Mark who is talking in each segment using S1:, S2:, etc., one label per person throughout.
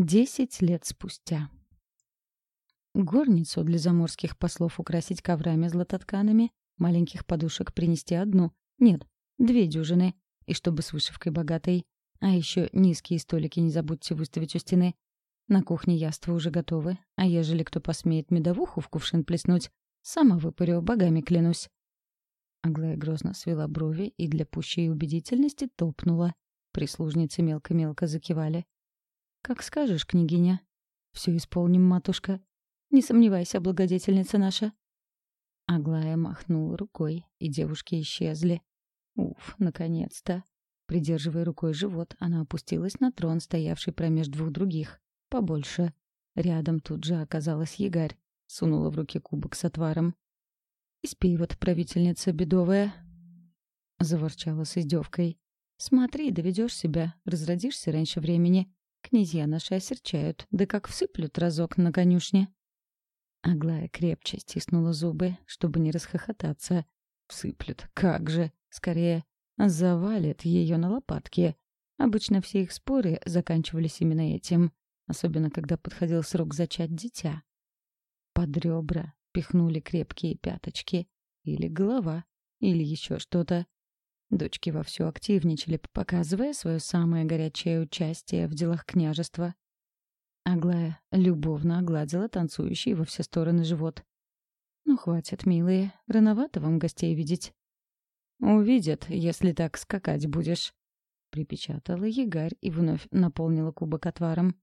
S1: Десять лет спустя. Горницу для заморских послов украсить коврами златотканами, маленьких подушек принести одну, нет, две дюжины, и чтобы с вышивкой богатой. А еще низкие столики не забудьте выставить у стены. На кухне яства уже готовы, а ежели кто посмеет медовуху в кувшин плеснуть, сама выпарю, богами клянусь. Аглая грозно свела брови и для пущей убедительности топнула. Прислужницы мелко-мелко закивали. «Как скажешь, княгиня». «Все исполним, матушка. Не сомневайся, благодетельница наша». Аглая махнула рукой, и девушки исчезли. Уф, наконец-то. Придерживая рукой живот, она опустилась на трон, стоявший промеж двух других. Побольше. Рядом тут же оказалась ягарь. Сунула в руки кубок с отваром. «Испей вот, правительница бедовая!» Заворчала с издевкой. «Смотри, доведешь себя, разродишься раньше времени. Князья наши осерчают, да как всыплют разок на конюшне. Аглая крепче стиснула зубы, чтобы не расхохотаться. Всыплют, как же, скорее, завалит ее на лопатки. Обычно все их споры заканчивались именно этим, особенно когда подходил срок зачать дитя. Под ребра пихнули крепкие пяточки, или голова, или еще что-то. Дочки вовсю активничали, показывая свое самое горячее участие в делах княжества. Аглая любовно огладила танцующий во все стороны живот. «Ну, хватит, милые, рановато вам гостей видеть». «Увидят, если так скакать будешь», — припечатала ягарь и вновь наполнила кубок отваром.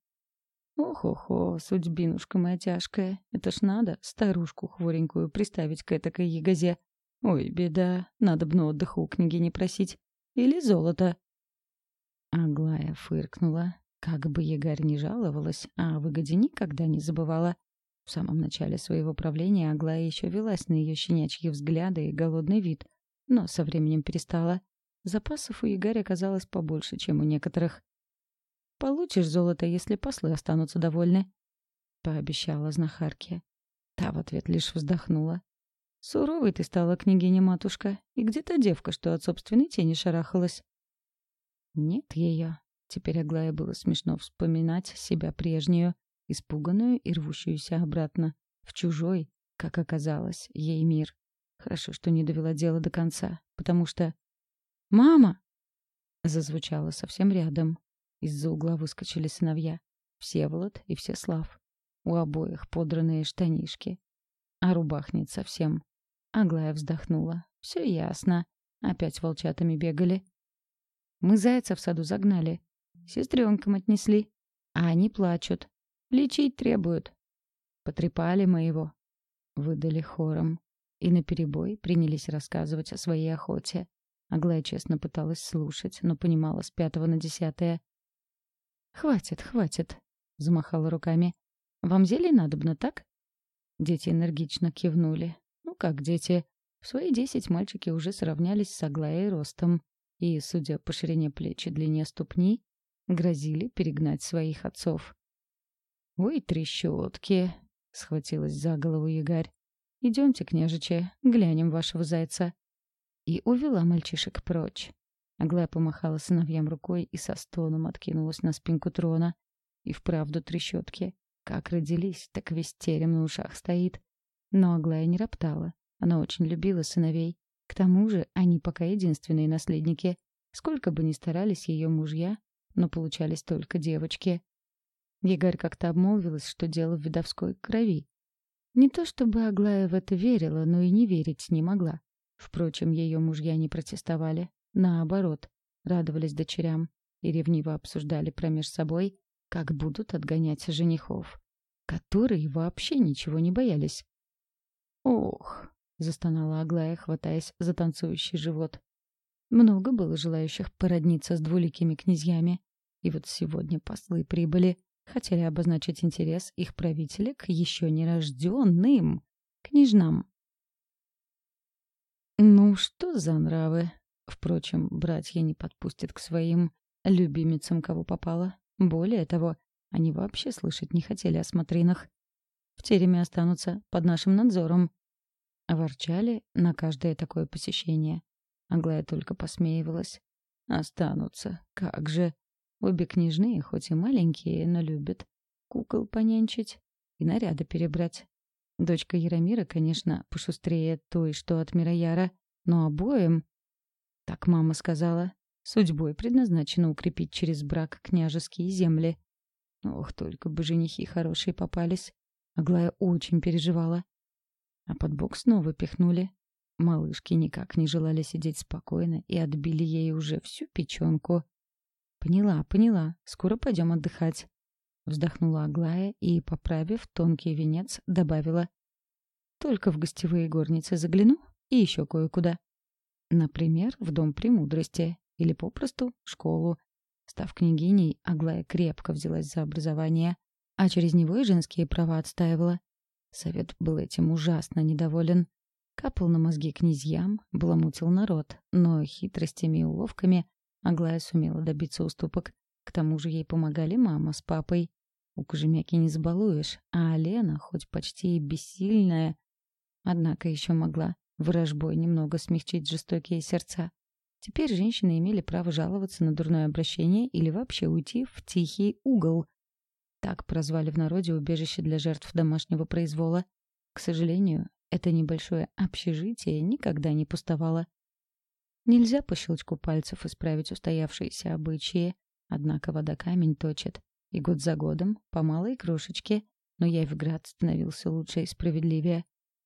S1: «Ох-охо, судьбинушка моя тяжкая, это ж надо старушку хворенькую приставить к этакой ягозе. Ой, беда, надо бы на отдыха у княгини просить. Или золото. Аглая фыркнула. Как бы Егарь не жаловалась, а о выгоде никогда не забывала. В самом начале своего правления Аглая еще велась на ее щенячьи взгляды и голодный вид, но со временем перестала. Запасов у Егаря оказалось побольше, чем у некоторых. «Получишь золото, если послы останутся довольны», — пообещала знахарке. Та в ответ лишь вздохнула. Суровой ты стала, княгиня-матушка, и где та девка, что от собственной тени шарахалась? Нет ее. Теперь Аглая было смешно вспоминать себя прежнюю, испуганную и рвущуюся обратно, в чужой, как оказалось, ей мир. Хорошо, что не довела дело до конца, потому что... «Мама!» Зазвучало совсем рядом. Из-за угла выскочили сыновья. Всеволод и Всеслав. У обоих подранные штанишки. А рубах нет совсем. Аглая вздохнула. Все ясно. Опять волчатами бегали. Мы зайца в саду загнали. Сестренкам отнесли. А они плачут. Лечить требуют. Потрепали моего. Выдали хором. И наперебой принялись рассказывать о своей охоте. Аглая честно пыталась слушать, но понимала с пятого на десятое. «Хватит, хватит», — замахала руками. «Вам зелье надобно, так?» Дети энергично кивнули, ну как дети? В свои десять мальчики уже сравнялись с Аглаей ростом и, судя по ширине плеч и длине ступни, грозили перегнать своих отцов. «Ой, трещотки!» — схватилась за голову Ягарь. «Идемте, княжичи, глянем вашего зайца». И увела мальчишек прочь. Аглая помахала сыновьям рукой и со стоном откинулась на спинку трона. И вправду трещотки. Как родились, так весь терем на ушах стоит. Но Аглая не роптала. Она очень любила сыновей. К тому же они пока единственные наследники. Сколько бы ни старались ее мужья, но получались только девочки. Егарь как-то обмолвилась, что дело в видовской крови. Не то чтобы Аглая в это верила, но и не верить не могла. Впрочем, ее мужья не протестовали. Наоборот, радовались дочерям и ревниво обсуждали промеж собой, как будут отгонять женихов, которые вообще ничего не боялись. «Ох!» — застонала Аглая, хватаясь за танцующий живот. Много было желающих породниться с двуликими князьями. И вот сегодня послы прибыли, хотели обозначить интерес их правителя к еще нерожденным княжнам. Ну, что за нравы? Впрочем, братья не подпустят к своим любимицам, кого попало. Более того, они вообще слышать не хотели о смотринах в тереме останутся под нашим надзором. Ворчали на каждое такое посещение. Аглая только посмеивалась. Останутся. Как же. Обе княжные, хоть и маленькие, но любят кукол понянчить и наряды перебрать. Дочка Яромира, конечно, пошустрее той, что от Мирояра, но обоим, так мама сказала, судьбой предназначено укрепить через брак княжеские земли. Ох, только бы женихи хорошие попались. Аглая очень переживала. А под бок снова пихнули. Малышки никак не желали сидеть спокойно и отбили ей уже всю печенку. «Поняла, поняла. Скоро пойдем отдыхать». Вздохнула Аглая и, поправив тонкий венец, добавила. «Только в гостевые горницы загляну и еще кое-куда. Например, в Дом Премудрости или попросту в школу. Став княгиней, Аглая крепко взялась за образование, а через него и женские права отстаивала. Совет был этим ужасно недоволен. Капал на мозги князьям, баламутил народ, но хитростями и уловками Аглая сумела добиться уступок. К тому же ей помогали мама с папой. У Кожемяки не забалуешь, а Алена, хоть почти и бессильная, однако еще могла ворожбой немного смягчить жестокие сердца. Теперь женщины имели право жаловаться на дурное обращение или вообще уйти в тихий угол. Так прозвали в народе убежище для жертв домашнего произвола. К сожалению, это небольшое общежитие никогда не пустовало. Нельзя по щелчку пальцев исправить устоявшиеся обычаи, однако вода камень точит. И год за годом, по малой крошечке, но Явград становился лучше и справедливее.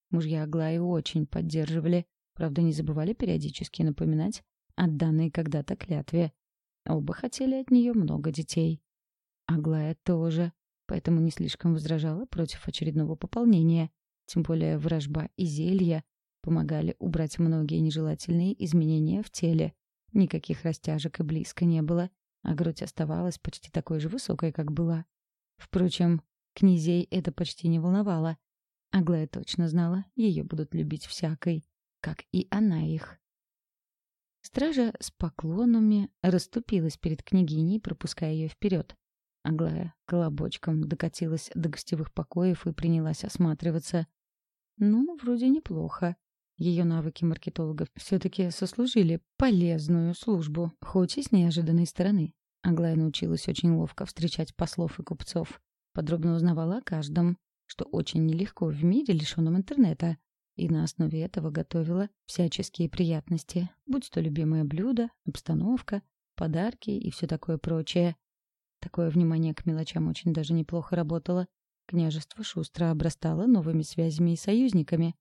S1: Мужья Аглаи очень поддерживали, правда, не забывали периодически напоминать о данной когда-то клятве. Оба хотели от нее много детей. Аглая тоже, поэтому не слишком возражала против очередного пополнения. Тем более вражба и зелья помогали убрать многие нежелательные изменения в теле. Никаких растяжек и близко не было, а грудь оставалась почти такой же высокой, как была. Впрочем, князей это почти не волновало. Аглая точно знала, ее будут любить всякой, как и она их. Стража с поклонами расступилась перед княгиней, пропуская ее вперед. Аглая колобочком докатилась до гостевых покоев и принялась осматриваться. Ну, вроде неплохо. Ее навыки маркетолога все-таки сослужили полезную службу, хоть и с неожиданной стороны. Аглая научилась очень ловко встречать послов и купцов. Подробно узнавала о каждом, что очень нелегко в мире, лишенном интернета. И на основе этого готовила всяческие приятности, будь то любимое блюдо, обстановка, подарки и все такое прочее. Такое внимание к мелочам очень даже неплохо работало. Княжество шустро обрастало новыми связями и союзниками.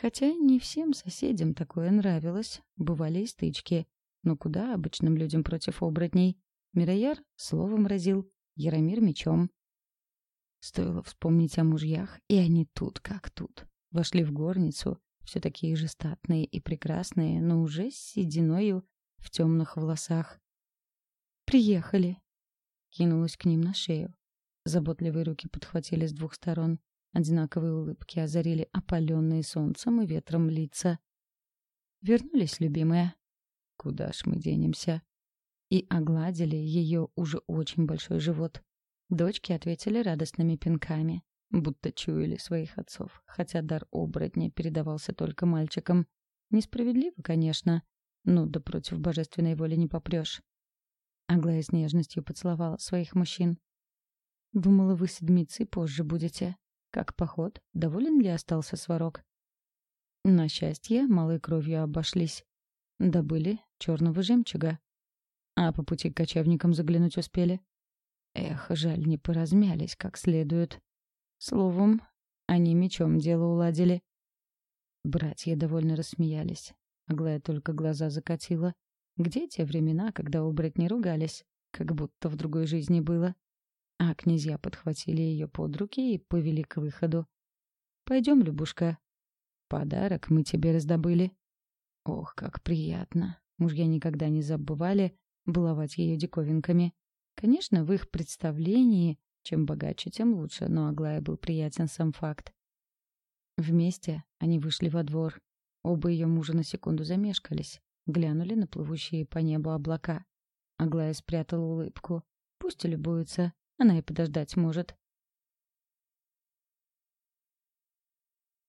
S1: Хотя не всем соседям такое нравилось, бывали и стычки. Но куда обычным людям против оборотней? Мирояр словом разил, Яромир мечом. Стоило вспомнить о мужьях, и они тут как тут. Вошли в горницу, все такие же статные и прекрасные, но уже с сединою в темных волосах. «Приехали!» Кинулась к ним на шею. Заботливые руки подхватили с двух сторон. Одинаковые улыбки озарили опаленные солнцем и ветром лица. Вернулись, любимая. Куда ж мы денемся? И огладили ее уже очень большой живот. Дочки ответили радостными пинками, будто чуяли своих отцов, хотя дар оборотня передавался только мальчикам. Несправедливо, конечно, но да против божественной воли не попрешь. Аглая с нежностью поцеловала своих мужчин. «Думала, вы седмицей позже будете. Как поход? Доволен ли остался сварог?» На счастье, малой кровью обошлись. Добыли черного жемчуга. А по пути к кочевникам заглянуть успели. Эх, жаль, не поразмялись как следует. Словом, они мечом дело уладили. Братья довольно рассмеялись. Аглая только глаза закатила. Где те времена, когда оборотни ругались? Как будто в другой жизни было. А князья подхватили ее под руки и повели к выходу. «Пойдем, Любушка. Подарок мы тебе раздобыли». Ох, как приятно. Мужья никогда не забывали баловать ее диковинками. Конечно, в их представлении чем богаче, тем лучше, но Аглая был приятен сам факт. Вместе они вышли во двор. Оба ее мужа на секунду замешкались, глянули на плывущие по небу облака. Аглая спрятала улыбку. Пусть любуется, она и подождать может.